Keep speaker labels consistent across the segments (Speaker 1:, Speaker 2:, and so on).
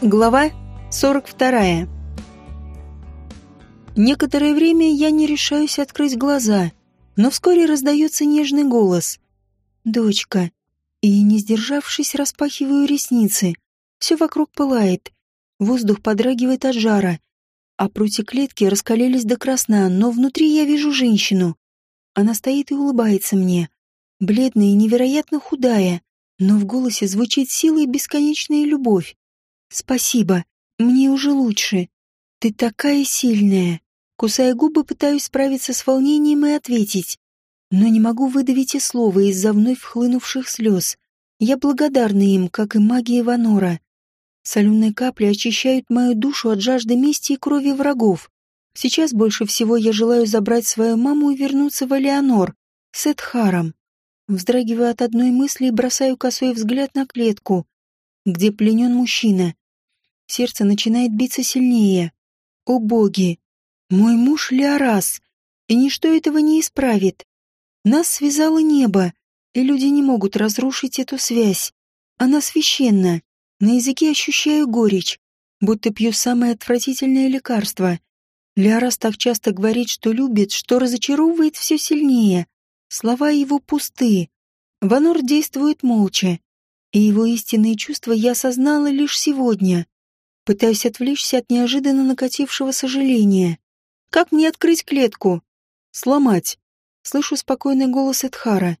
Speaker 1: Глава 42. Некоторое время я не решаюсь открыть глаза, но вскоре раздается нежный голос. «Дочка». И, не сдержавшись, распахиваю ресницы. Все вокруг пылает. Воздух подрагивает от жара. А прутья клетки раскалились до красна, но внутри я вижу женщину. Она стоит и улыбается мне. Бледная и невероятно худая, но в голосе звучит сила и бесконечная любовь. «Спасибо, мне уже лучше. Ты такая сильная». Кусая губы, пытаюсь справиться с волнением и ответить. Но не могу выдавить и слова из-за вновь вхлынувших слез. Я благодарна им, как и магия Ванора. Соленые капли очищают мою душу от жажды мести и крови врагов. Сейчас больше всего я желаю забрать свою маму и вернуться в Элеонор с Эдхаром. Вздрагиваю от одной мысли бросаю косой взгляд на клетку, где пленен мужчина. Сердце начинает биться сильнее. О боги! Мой муж Леорас, и ничто этого не исправит. Нас связало небо, и люди не могут разрушить эту связь. Она священна. На языке ощущаю горечь, будто пью самое отвратительное лекарство. Леорас так часто говорит, что любит, что разочаровывает все сильнее. Слова его пусты. Ванор действует молча, и его истинные чувства я осознала лишь сегодня. Пытаюсь отвлечься от неожиданно накатившего сожаления. Как мне открыть клетку? Сломать. Слышу спокойный голос Эдхара.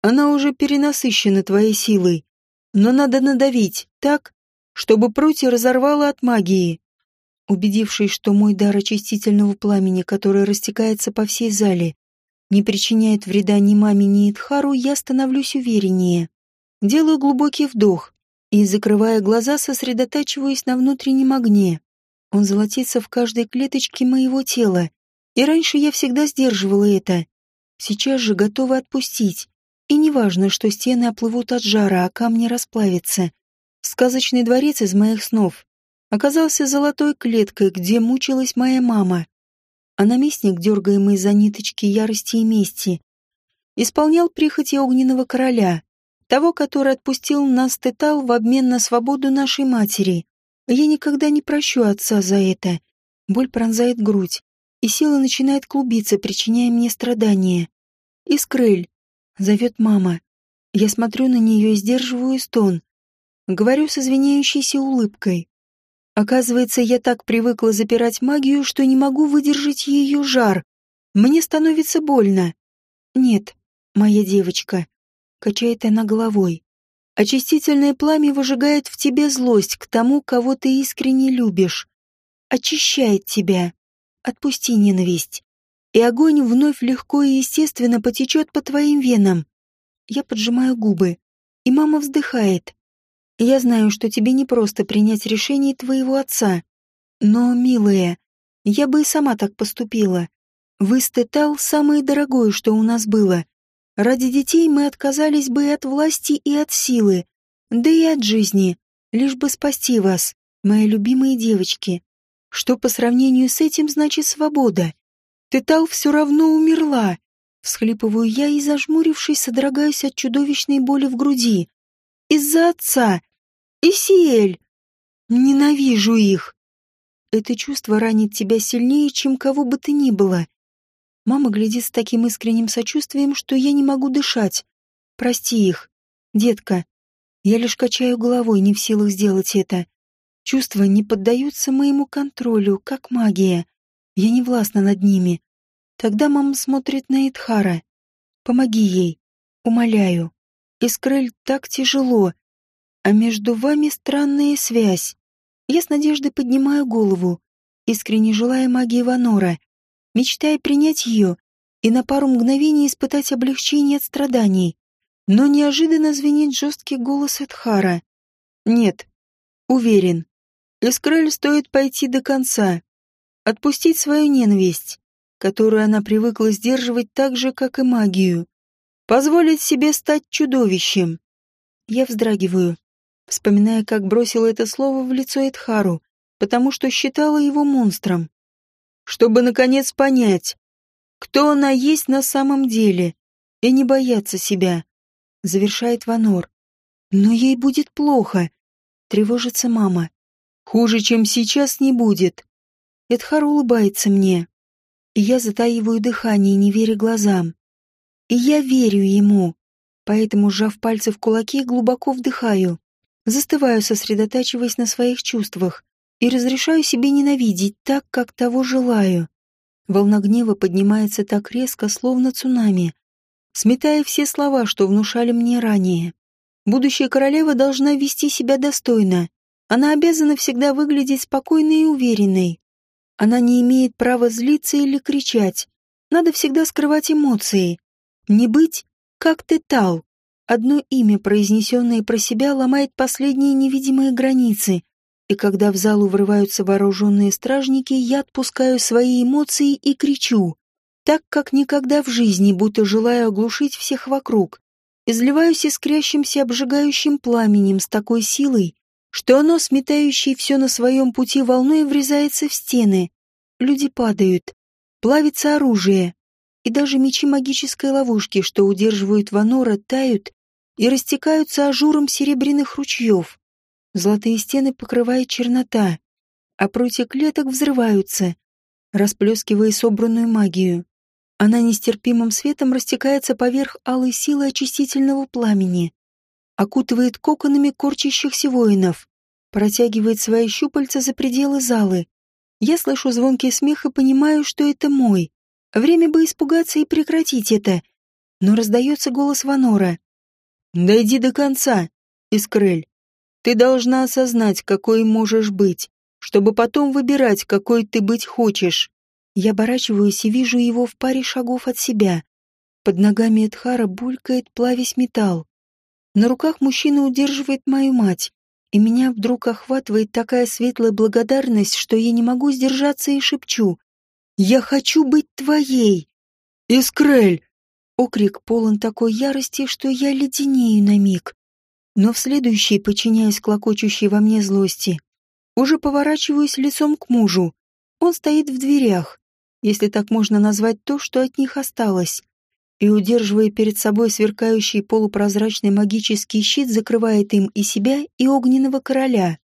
Speaker 1: Она уже перенасыщена твоей силой. Но надо надавить, так, чтобы прутья разорвало от магии. Убедившись, что мой дар очистительного пламени, который растекается по всей зале, не причиняет вреда ни маме, ни Эдхару, я становлюсь увереннее. Делаю глубокий вдох и, закрывая глаза, сосредотачиваюсь на внутреннем огне. Он золотится в каждой клеточке моего тела, и раньше я всегда сдерживала это. Сейчас же готова отпустить. И неважно, что стены оплывут от жара, а камни расплавятся. Сказочный дворец из моих снов оказался золотой клеткой, где мучилась моя мама. А наместник, дергаемый за ниточки ярости и мести, исполнял прихоти огненного короля, того, который отпустил нас Тетал в обмен на свободу нашей матери. Я никогда не прощу отца за это. Боль пронзает грудь, и сила начинает клубиться, причиняя мне страдания. «Искрель!» — зовет мама. Я смотрю на нее и сдерживаю стон. Говорю с извиняющейся улыбкой. Оказывается, я так привыкла запирать магию, что не могу выдержать ее жар. Мне становится больно. Нет, моя девочка, Качает она головой. Очистительное пламя выжигает в тебе злость к тому, кого ты искренне любишь. Очищает тебя. Отпусти ненависть. И огонь вновь легко и естественно потечет по твоим венам. Я поджимаю губы, и мама вздыхает. Я знаю, что тебе не просто принять решение твоего отца. Но, милая, я бы и сама так поступила. Вы стетал самое дорогое, что у нас было. Ради детей мы отказались бы и от власти, и от силы, да и от жизни, лишь бы спасти вас, мои любимые девочки. Что по сравнению с этим значит свобода? Тетал все равно умерла. Всхлипываю я и, зажмурившись, содрогаюсь от чудовищной боли в груди. Из-за отца. Исиэль. Ненавижу их. Это чувство ранит тебя сильнее, чем кого бы ты ни было. Мама глядит с таким искренним сочувствием, что я не могу дышать. Прости их. Детка. Я лишь качаю головой, не в силах сделать это. Чувства не поддаются моему контролю, как магия. Я не властна над ними. Тогда мама смотрит на Эдхара. Помоги ей. Умоляю. Искрель так тяжело. А между вами странная связь. Я с надеждой поднимаю голову, искренне желая магии Ванора мечтая принять ее и на пару мгновений испытать облегчение от страданий. Но неожиданно звенит жесткий голос Эдхара. «Нет, уверен. Искрель стоит пойти до конца, отпустить свою ненависть, которую она привыкла сдерживать так же, как и магию, позволить себе стать чудовищем. Я вздрагиваю, вспоминая, как бросила это слово в лицо Эдхару, потому что считала его монстром чтобы, наконец, понять, кто она есть на самом деле, и не бояться себя, завершает Ванор. Но ей будет плохо, тревожится мама. Хуже, чем сейчас, не будет. Эдхар улыбается мне. И я затаиваю дыхание, не веря глазам. И я верю ему. Поэтому, сжав пальцы в кулаки, глубоко вдыхаю. Застываю, сосредотачиваясь на своих чувствах. И разрешаю себе ненавидеть так, как того желаю. Волна гнева поднимается так резко, словно цунами, сметая все слова, что внушали мне ранее. Будущая королева должна вести себя достойно. Она обязана всегда выглядеть спокойной и уверенной. Она не имеет права злиться или кричать. Надо всегда скрывать эмоции. Не быть, как ты тал. Одно имя, произнесенное про себя, ломает последние невидимые границы. И когда в залу врываются вооруженные стражники, я отпускаю свои эмоции и кричу. Так, как никогда в жизни, будто желаю оглушить всех вокруг. Изливаюсь искрящимся обжигающим пламенем с такой силой, что оно, сметающее все на своем пути волной, врезается в стены. Люди падают. Плавится оружие. И даже мечи магической ловушки, что удерживают Ванора, тают и растекаются ажуром серебряных ручьев. Золотые стены покрывает чернота, а прутья клеток взрываются, расплескивая собранную магию. Она нестерпимым светом растекается поверх алой силы очистительного пламени окутывает коконами корчащихся воинов, протягивает свои щупальца за пределы залы. Я слышу звонкий смех и понимаю, что это мой. Время бы испугаться и прекратить это. Но раздается голос Ванора. «Дойди до конца, Искрель. Ты должна осознать, какой можешь быть, чтобы потом выбирать, какой ты быть хочешь». Я оборачиваюсь и вижу его в паре шагов от себя. Под ногами Эдхара булькает плавясь металл. На руках мужчина удерживает мою мать, и меня вдруг охватывает такая светлая благодарность, что я не могу сдержаться и шепчу. «Я хочу быть твоей!» «Искрель!» Окрик полон такой ярости, что я леденею на миг. Но в следующий, подчиняясь клокочущей во мне злости, уже поворачиваюсь лицом к мужу. Он стоит в дверях, если так можно назвать то, что от них осталось и, удерживая перед собой сверкающий полупрозрачный магический щит, закрывает им и себя, и огненного короля.